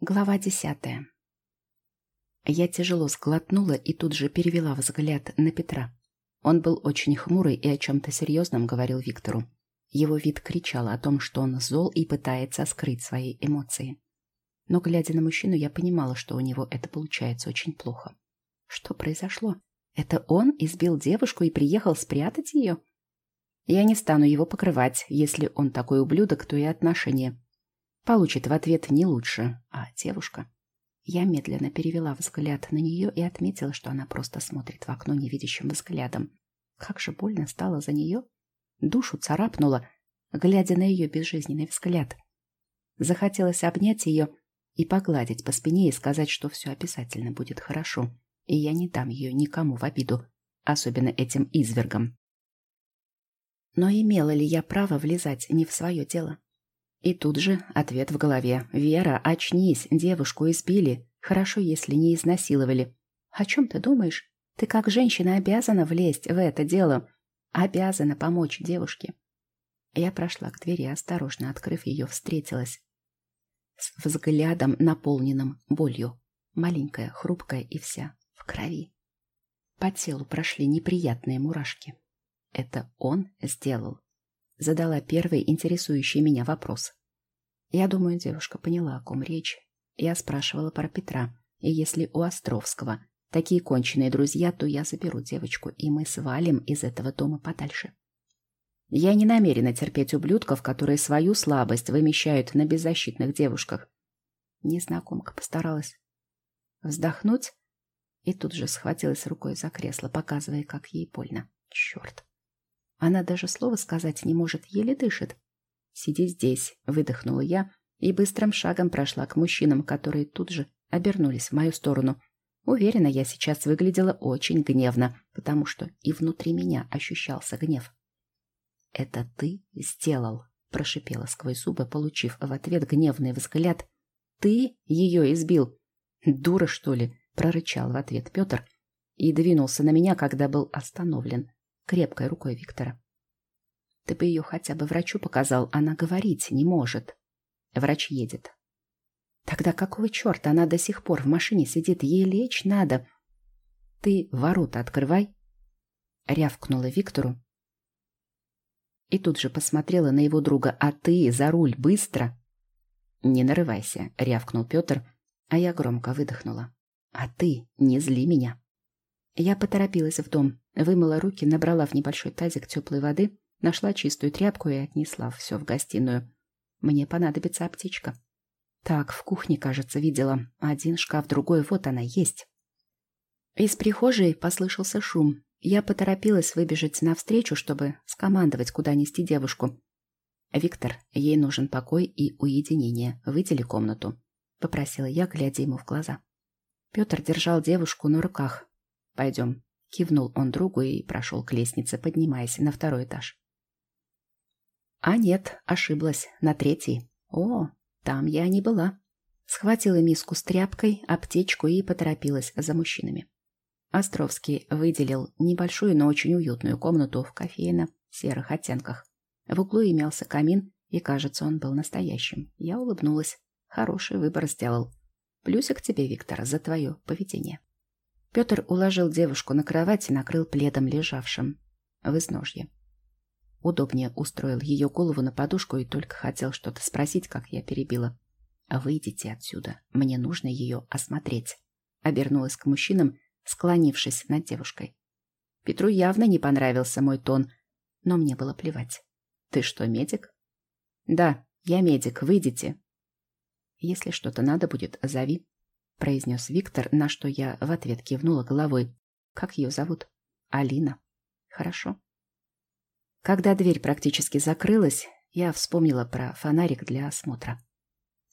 Глава десятая. Я тяжело сглотнула и тут же перевела взгляд на Петра. Он был очень хмурый и о чем-то серьезном говорил Виктору. Его вид кричал о том, что он зол и пытается скрыть свои эмоции. Но, глядя на мужчину, я понимала, что у него это получается очень плохо. Что произошло? Это он избил девушку и приехал спрятать ее? Я не стану его покрывать. Если он такой ублюдок, то и отношения получит в ответ не лучше, а девушка. Я медленно перевела взгляд на нее и отметила, что она просто смотрит в окно невидящим взглядом. Как же больно стало за нее. Душу царапнуло, глядя на ее безжизненный взгляд. Захотелось обнять ее и погладить по спине и сказать, что все обязательно будет хорошо, и я не дам ее никому в обиду, особенно этим извергам. Но имела ли я право влезать не в свое дело? И тут же ответ в голове. «Вера, очнись, девушку избили. Хорошо, если не изнасиловали». «О чем ты думаешь? Ты как женщина обязана влезть в это дело. Обязана помочь девушке». Я прошла к двери, осторожно открыв ее, встретилась с взглядом, наполненным болью. Маленькая, хрупкая и вся в крови. По телу прошли неприятные мурашки. Это он сделал задала первый интересующий меня вопрос. Я думаю, девушка поняла, о ком речь. Я спрашивала про Петра, и если у Островского такие конченые друзья, то я заберу девочку, и мы свалим из этого дома подальше. Я не намерена терпеть ублюдков, которые свою слабость вымещают на беззащитных девушках. Незнакомка постаралась вздохнуть и тут же схватилась рукой за кресло, показывая, как ей больно. Черт. Она даже слова сказать не может, еле дышит. «Сиди здесь», — выдохнула я и быстрым шагом прошла к мужчинам, которые тут же обернулись в мою сторону. Уверена, я сейчас выглядела очень гневно, потому что и внутри меня ощущался гнев. «Это ты сделал», — прошипела сквозь зубы, получив в ответ гневный взгляд. «Ты ее избил?» «Дура, что ли?» — прорычал в ответ Петр и двинулся на меня, когда был остановлен крепкой рукой Виктора. Ты бы ее хотя бы врачу показал, она говорить не может. Врач едет. Тогда какого черта она до сих пор в машине сидит? Ей лечь надо. Ты ворота открывай. Рявкнула Виктору. И тут же посмотрела на его друга. А ты за руль быстро. Не нарывайся, рявкнул Петр, а я громко выдохнула. А ты не зли меня. Я поторопилась в дом, вымыла руки, набрала в небольшой тазик теплой воды, нашла чистую тряпку и отнесла все в гостиную. Мне понадобится аптечка. Так, в кухне, кажется, видела. Один шкаф, другой, вот она есть. Из прихожей послышался шум. Я поторопилась выбежать навстречу, чтобы скомандовать, куда нести девушку. «Виктор, ей нужен покой и уединение. Выдели комнату», — попросила я, глядя ему в глаза. Петр держал девушку на руках, «Пойдем», — кивнул он другу и прошел к лестнице, поднимаясь на второй этаж. А нет, ошиблась, на третий. О, там я не была. Схватила миску с тряпкой, аптечку и поторопилась за мужчинами. Островский выделил небольшую, но очень уютную комнату в кофейно-серых оттенках. В углу имелся камин, и, кажется, он был настоящим. Я улыбнулась. Хороший выбор сделал. Плюсик тебе, Виктор, за твое поведение. Петр уложил девушку на кровать и накрыл пледом лежавшим в изножье. Удобнее устроил ее голову на подушку и только хотел что-то спросить, как я перебила. «Выйдите отсюда, мне нужно ее осмотреть», — обернулась к мужчинам, склонившись над девушкой. Петру явно не понравился мой тон, но мне было плевать. «Ты что, медик?» «Да, я медик, выйдите». «Если что-то надо будет, зови», — произнес Виктор, на что я в ответ кивнула головой. «Как ее зовут?» «Алина». «Хорошо». Когда дверь практически закрылась, я вспомнила про фонарик для осмотра.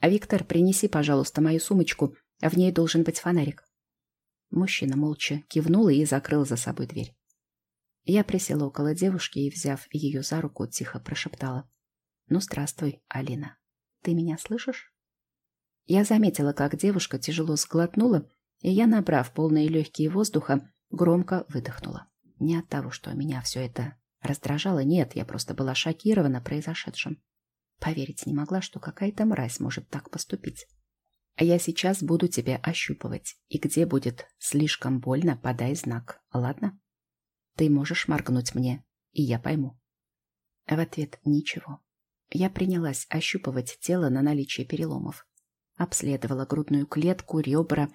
«А Виктор, принеси, пожалуйста, мою сумочку, в ней должен быть фонарик». Мужчина молча кивнул и закрыл за собой дверь. Я присела около девушки и, взяв ее за руку, тихо прошептала. «Ну, здравствуй, Алина. Ты меня слышишь?» Я заметила, как девушка тяжело сглотнула, и я, набрав полные легкие воздуха, громко выдохнула. Не от того, что меня все это раздражало, нет, я просто была шокирована произошедшим. Поверить не могла, что какая-то мразь может так поступить. А я сейчас буду тебя ощупывать, и где будет слишком больно, подай знак, ладно? Ты можешь моргнуть мне, и я пойму. В ответ ничего. Я принялась ощупывать тело на наличие переломов. Обследовала грудную клетку, ребра,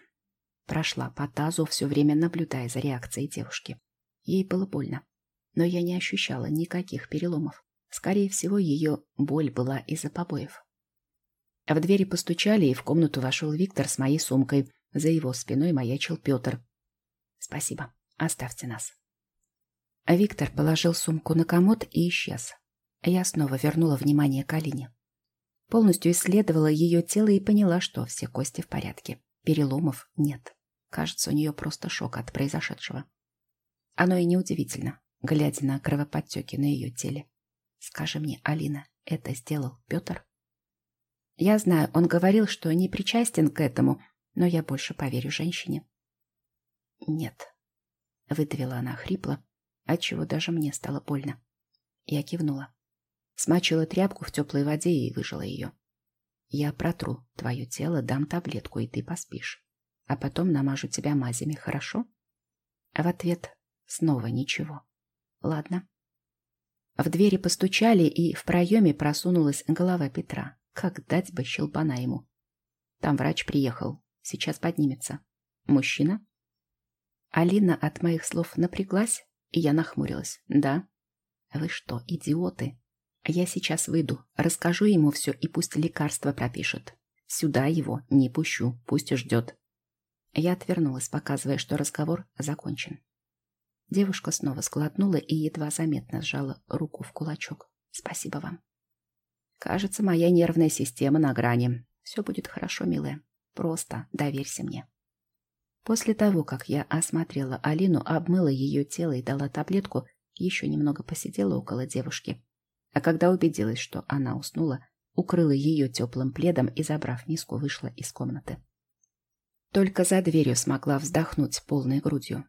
прошла по тазу, все время наблюдая за реакцией девушки. Ей было больно, но я не ощущала никаких переломов. Скорее всего, ее боль была из-за побоев. В двери постучали, и в комнату вошел Виктор с моей сумкой. За его спиной маячил Петр. «Спасибо. Оставьте нас». Виктор положил сумку на комод и исчез. Я снова вернула внимание к Алине. Полностью исследовала ее тело и поняла, что все кости в порядке. Переломов нет. Кажется, у нее просто шок от произошедшего. Оно и неудивительно, глядя на кровоподтеки на ее теле. Скажи мне, Алина, это сделал Петр? Я знаю, он говорил, что не причастен к этому, но я больше поверю женщине. Нет, выдавила она хрипло, отчего даже мне стало больно. Я кивнула. Смочила тряпку в теплой воде и выжила ее. Я протру твое тело, дам таблетку, и ты поспишь. А потом намажу тебя мазями, хорошо? А в ответ снова ничего. Ладно. В двери постучали, и в проеме просунулась голова Петра. Как дать бы щелбана ему? Там врач приехал. Сейчас поднимется. Мужчина? Алина от моих слов напряглась, и я нахмурилась. «Да?» «Вы что, идиоты? Я сейчас выйду, расскажу ему все и пусть лекарство пропишет. Сюда его не пущу, пусть ждет». Я отвернулась, показывая, что разговор закончен. Девушка снова сглотнула и едва заметно сжала руку в кулачок. «Спасибо вам». «Кажется, моя нервная система на грани. Все будет хорошо, милая. Просто доверься мне». После того, как я осмотрела Алину, обмыла ее тело и дала таблетку, еще немного посидела около девушки. А когда убедилась, что она уснула, укрыла ее теплым пледом и, забрав миску, вышла из комнаты. Только за дверью смогла вздохнуть полной грудью.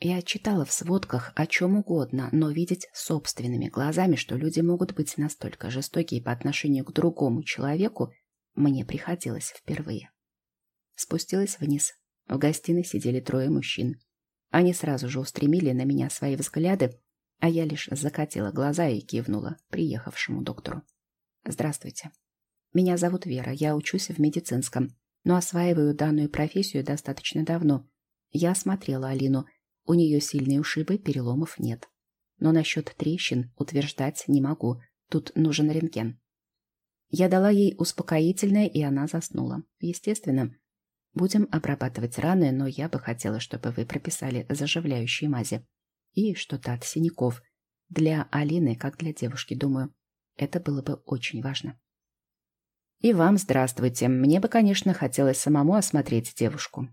Я читала в сводках о чем угодно, но видеть собственными глазами, что люди могут быть настолько жестокие по отношению к другому человеку, мне приходилось впервые. Спустилась вниз, в гостиной сидели трое мужчин. Они сразу же устремили на меня свои взгляды, а я лишь закатила глаза и кивнула приехавшему доктору. «Здравствуйте. Меня зовут Вера, я учусь в медицинском, но осваиваю данную профессию достаточно давно. Я осмотрела Алину, у нее сильные ушибы, переломов нет. Но насчет трещин утверждать не могу, тут нужен рентген». Я дала ей успокоительное, и она заснула. Естественно, Будем обрабатывать раны, но я бы хотела, чтобы вы прописали заживляющие мази. И что-то от синяков. Для Алины, как для девушки, думаю, это было бы очень важно. И вам здравствуйте. Мне бы, конечно, хотелось самому осмотреть девушку.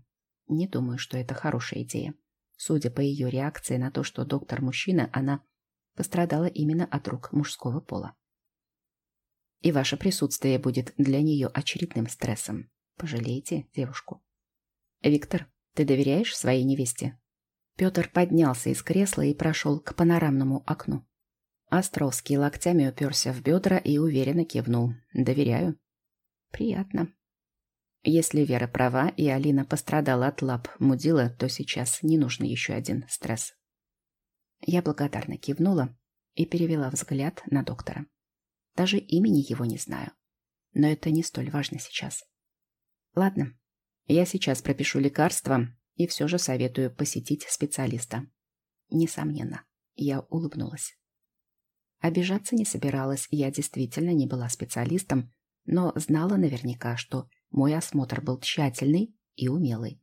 Не думаю, что это хорошая идея. Судя по ее реакции на то, что доктор мужчина, она пострадала именно от рук мужского пола. И ваше присутствие будет для нее очередным стрессом. Пожалейте девушку. Виктор, ты доверяешь своей невесте? Петр поднялся из кресла и прошел к панорамному окну. Островский локтями уперся в бедра и уверенно кивнул. «Доверяю». «Приятно». Если Вера права и Алина пострадала от лап мудила, то сейчас не нужен еще один стресс. Я благодарно кивнула и перевела взгляд на доктора. Даже имени его не знаю. Но это не столь важно сейчас. Ладно, я сейчас пропишу лекарство и все же советую посетить специалиста. Несомненно, я улыбнулась. Обижаться не собиралась, я действительно не была специалистом, но знала наверняка, что мой осмотр был тщательный и умелый.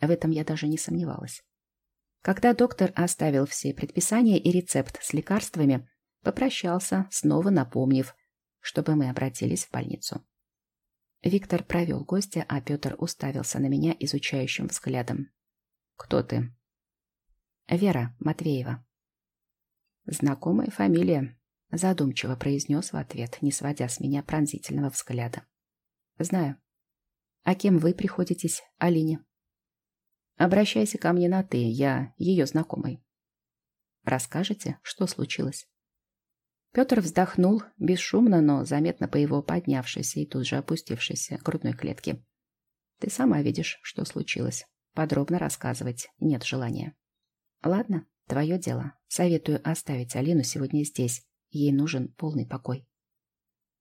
В этом я даже не сомневалась. Когда доктор оставил все предписания и рецепт с лекарствами, попрощался, снова напомнив, чтобы мы обратились в больницу. Виктор провел гостя, а Петр уставился на меня изучающим взглядом. «Кто ты?» «Вера Матвеева». «Знакомая фамилия», — задумчиво произнес в ответ, не сводя с меня пронзительного взгляда. «Знаю. А кем вы приходитесь, Алине?» «Обращайся ко мне на «ты», я ее знакомый». «Расскажете, что случилось?» Петр вздохнул, бесшумно, но заметно по его поднявшейся и тут же опустившейся грудной клетке. Ты сама видишь, что случилось. Подробно рассказывать нет желания. Ладно, твое дело. Советую оставить Алину сегодня здесь. Ей нужен полный покой.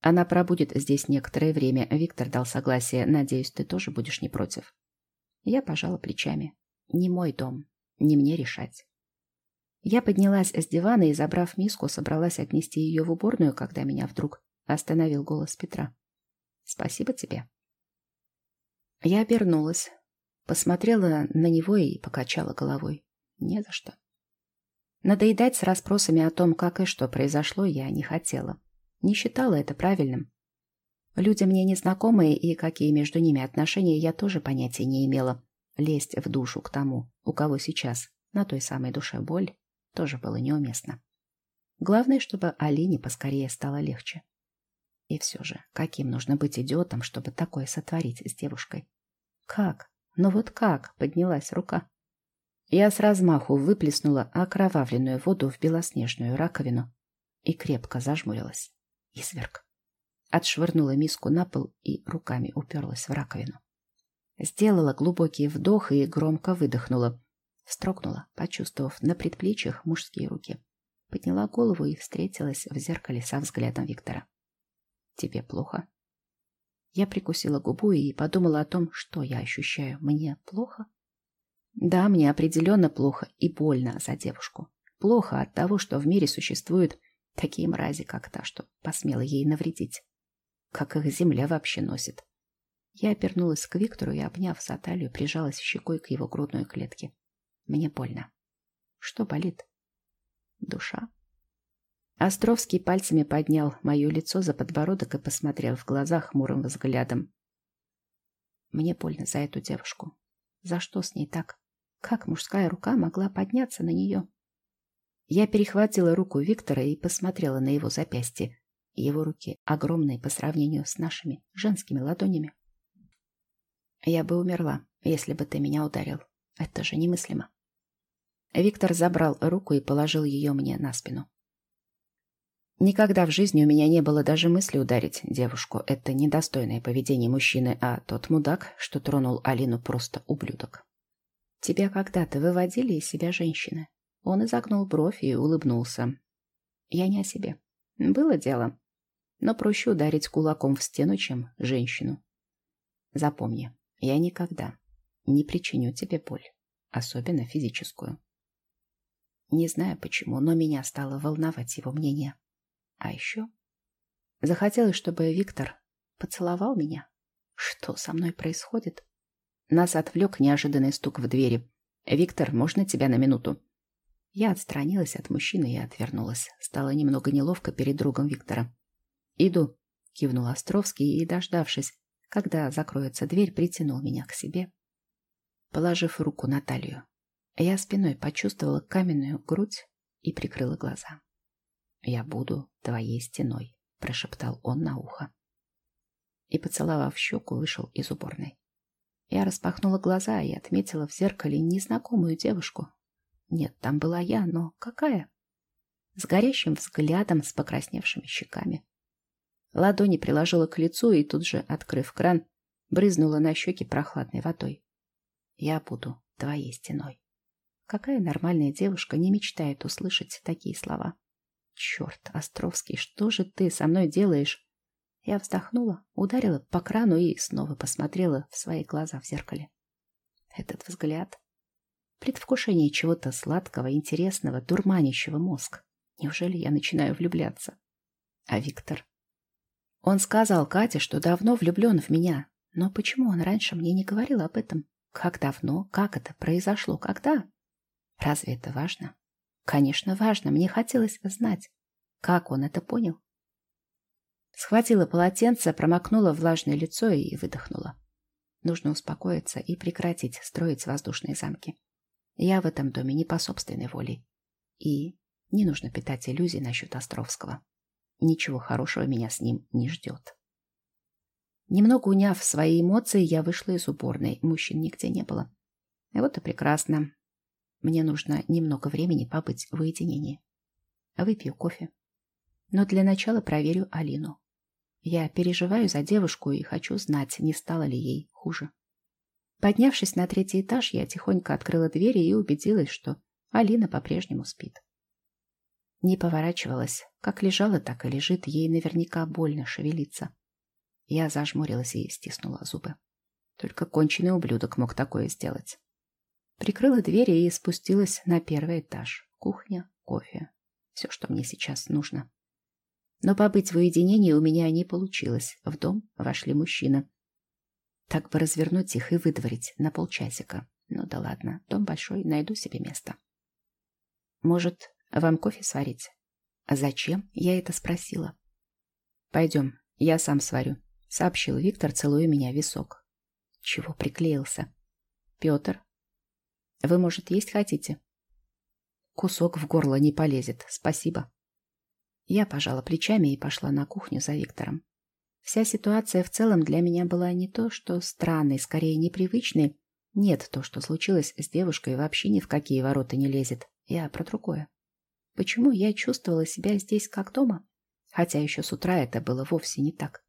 Она пробудет здесь некоторое время. Виктор дал согласие. Надеюсь, ты тоже будешь не против. Я пожала плечами. Не мой дом. Не мне решать. Я поднялась с дивана и, забрав миску, собралась отнести ее в уборную, когда меня вдруг остановил голос Петра. «Спасибо тебе». Я обернулась, посмотрела на него и покачала головой. Не за что. Надоедать с расспросами о том, как и что произошло, я не хотела. Не считала это правильным. Люди мне незнакомые, и какие между ними отношения, я тоже понятия не имела. Лезть в душу к тому, у кого сейчас на той самой душе боль, тоже было неуместно. Главное, чтобы Алине поскорее стало легче. И все же, каким нужно быть идиотом, чтобы такое сотворить с девушкой? Как? Ну вот как? Поднялась рука. Я с размаху выплеснула окровавленную воду в белоснежную раковину и крепко зажмурилась. Изверг. Отшвырнула миску на пол и руками уперлась в раковину. Сделала глубокий вдох и громко выдохнула. Строгнула, почувствовав на предплечьях мужские руки. Подняла голову и встретилась в зеркале со взглядом Виктора. «Тебе плохо?» Я прикусила губу и подумала о том, что я ощущаю. Мне плохо? Да, мне определенно плохо и больно за девушку. Плохо от того, что в мире существуют такие мрази, как та, что посмела ей навредить. Как их земля вообще носит. Я обернулась к Виктору и, обняв за талию, прижалась щекой к его грудной клетке. Мне больно. Что болит? Душа. Островский пальцами поднял мое лицо за подбородок и посмотрел в глаза хмурым взглядом. Мне больно за эту девушку. За что с ней так? Как мужская рука могла подняться на нее? Я перехватила руку Виктора и посмотрела на его запястье. Его руки огромные по сравнению с нашими женскими ладонями. Я бы умерла, если бы ты меня ударил. Это же немыслимо. Виктор забрал руку и положил ее мне на спину. Никогда в жизни у меня не было даже мысли ударить девушку. Это недостойное поведение мужчины, а тот мудак, что тронул Алину, просто ублюдок. Тебя когда-то выводили из себя женщины. Он изогнул бровь и улыбнулся. Я не о себе. Было дело. Но проще ударить кулаком в стену, чем женщину. Запомни, я никогда не причиню тебе боль, особенно физическую. Не знаю почему, но меня стало волновать его мнение. А еще захотелось, чтобы Виктор поцеловал меня. Что со мной происходит? Нас отвлек неожиданный стук в двери. «Виктор, можно тебя на минуту?» Я отстранилась от мужчины и отвернулась. Стало немного неловко перед другом Виктора. «Иду», — кивнул Островский и, дождавшись, когда закроется дверь, притянул меня к себе, положив руку на талию. Я спиной почувствовала каменную грудь и прикрыла глаза. «Я буду твоей стеной», — прошептал он на ухо. И, поцеловав щеку, вышел из уборной. Я распахнула глаза и отметила в зеркале незнакомую девушку. Нет, там была я, но какая? С горящим взглядом, с покрасневшими щеками. Ладони приложила к лицу и тут же, открыв кран, брызнула на щеки прохладной водой. Я буду твоей стеной. Какая нормальная девушка не мечтает услышать такие слова? Черт, Островский, что же ты со мной делаешь? Я вздохнула, ударила по крану и снова посмотрела в свои глаза в зеркале. Этот взгляд. Предвкушение чего-то сладкого, интересного, дурманящего мозг. Неужели я начинаю влюбляться? А Виктор? Он сказал Кате, что давно влюблен в меня. Но почему он раньше мне не говорил об этом? Как давно? Как это произошло? Когда? Разве это важно? Конечно, важно. Мне хотелось знать, как он это понял. Схватила полотенце, промокнула влажное лицо и выдохнула. Нужно успокоиться и прекратить строить воздушные замки. Я в этом доме не по собственной воле. И не нужно питать иллюзий насчет Островского. Ничего хорошего меня с ним не ждет. Немного уняв свои эмоции, я вышла из уборной. Мужчин нигде не было. И вот и прекрасно. Мне нужно немного времени побыть в уединении. Выпью кофе. Но для начала проверю Алину. Я переживаю за девушку и хочу знать, не стало ли ей хуже. Поднявшись на третий этаж, я тихонько открыла двери и убедилась, что Алина по-прежнему спит. Не поворачивалась. Как лежала, так и лежит. Ей наверняка больно шевелиться. Я зажмурилась и стиснула зубы. Только конченый ублюдок мог такое сделать. Прикрыла двери и спустилась на первый этаж. Кухня, кофе. Все, что мне сейчас нужно. Но побыть в уединении у меня не получилось. В дом вошли мужчины. Так бы развернуть их и выдворить на полчасика. Ну да ладно, дом большой, найду себе место. Может, вам кофе сварить? А зачем? Я это спросила. Пойдем, я сам сварю, сообщил Виктор, целуя меня в висок. Чего приклеился? Петр, вы, может, есть хотите? Кусок в горло не полезет, спасибо. Я пожала плечами и пошла на кухню за Виктором. Вся ситуация в целом для меня была не то, что странной, скорее непривычной. Нет, то, что случилось с девушкой, вообще ни в какие ворота не лезет. Я про другое. Почему я чувствовала себя здесь как дома? Хотя еще с утра это было вовсе не так.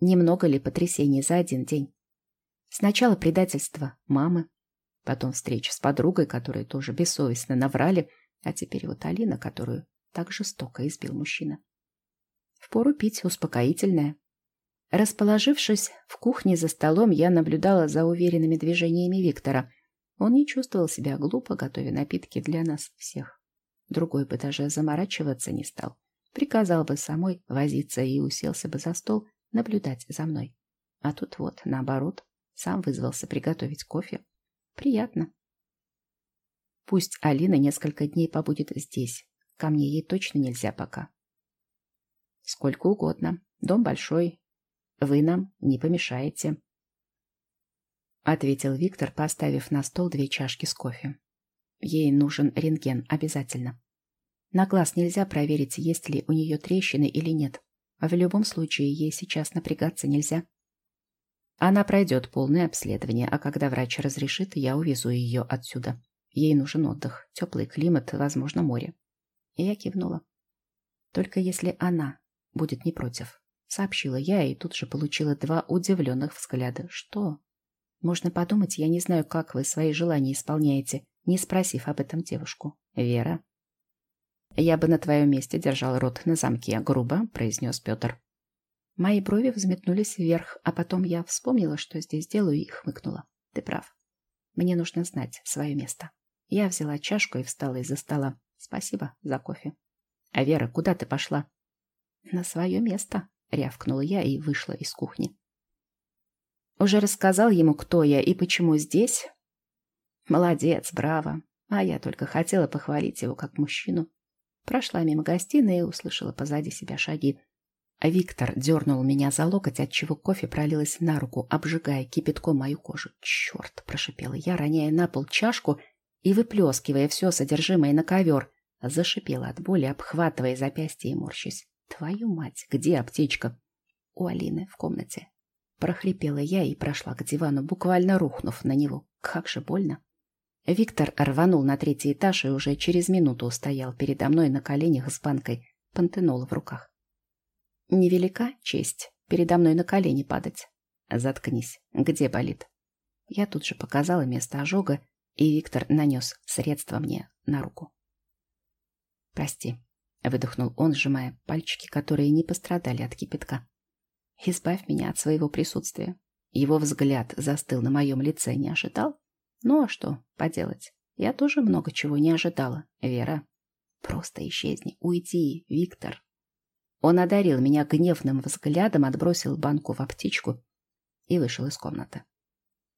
Немного ли потрясений за один день? Сначала предательство мамы, потом встреча с подругой, которые тоже бессовестно наврали, а теперь вот Алина, которую так жестоко избил мужчина. Впору пить успокоительное. Расположившись в кухне за столом, я наблюдала за уверенными движениями Виктора. Он не чувствовал себя глупо, готовя напитки для нас всех. Другой бы даже заморачиваться не стал. Приказал бы самой возиться и уселся бы за стол, наблюдать за мной. А тут вот, наоборот, сам вызвался приготовить кофе. Приятно. Пусть Алина несколько дней побудет здесь, Ко мне ей точно нельзя пока. Сколько угодно. Дом большой. Вы нам не помешаете. Ответил Виктор, поставив на стол две чашки с кофе. Ей нужен рентген обязательно. На глаз нельзя проверить, есть ли у нее трещины или нет. А в любом случае ей сейчас напрягаться нельзя. Она пройдет полное обследование, а когда врач разрешит, я увезу ее отсюда. Ей нужен отдых, теплый климат, возможно, море. И я кивнула. Только если она будет не против. Сообщила я и тут же получила два удивленных взгляда. Что? Можно подумать, я не знаю, как вы свои желания исполняете, не спросив об этом девушку. Вера? Я бы на твоем месте держал рот на замке, грубо произнес Петр. Мои брови взметнулись вверх, а потом я вспомнила, что здесь делаю, и хмыкнула. Ты прав. Мне нужно знать свое место. Я взяла чашку и встала из-за стола. Спасибо за кофе. А Вера, куда ты пошла? На свое место, рявкнула я и вышла из кухни. Уже рассказал ему, кто я и почему здесь? Молодец, браво. А я только хотела похвалить его как мужчину. Прошла мимо гостиной и услышала позади себя шаги. А Виктор дернул меня за локоть, отчего кофе пролилось на руку, обжигая кипятком мою кожу. «Черт!» – прошипела я, роняя на пол чашку и выплескивая все содержимое на ковер. Зашипела от боли, обхватывая запястье и морщись. «Твою мать, где аптечка?» «У Алины в комнате». Прохрипела я и прошла к дивану, буквально рухнув на него. Как же больно. Виктор рванул на третий этаж и уже через минуту стоял передо мной на коленях с банкой пантенола в руках. Невелика честь передо мной на колени падать. Заткнись. Где болит? Я тут же показала место ожога, и Виктор нанес средство мне на руку. «Прости», — выдохнул он, сжимая пальчики, которые не пострадали от кипятка. «Избавь меня от своего присутствия». Его взгляд застыл на моем лице, не ожидал? Ну а что поделать? Я тоже много чего не ожидала, Вера. Просто исчезни, уйди, Виктор. Он одарил меня гневным взглядом, отбросил банку в аптечку и вышел из комнаты.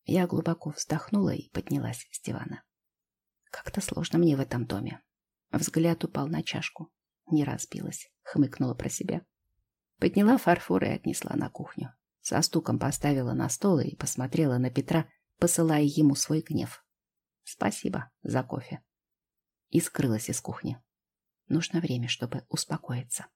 Я глубоко вздохнула и поднялась с дивана. Как-то сложно мне в этом доме. Взгляд упал на чашку. Не разбилась, хмыкнула про себя. Подняла фарфор и отнесла на кухню. Со стуком поставила на стол и посмотрела на Петра, посылая ему свой гнев. Спасибо за кофе. И скрылась из кухни. Нужно время, чтобы успокоиться.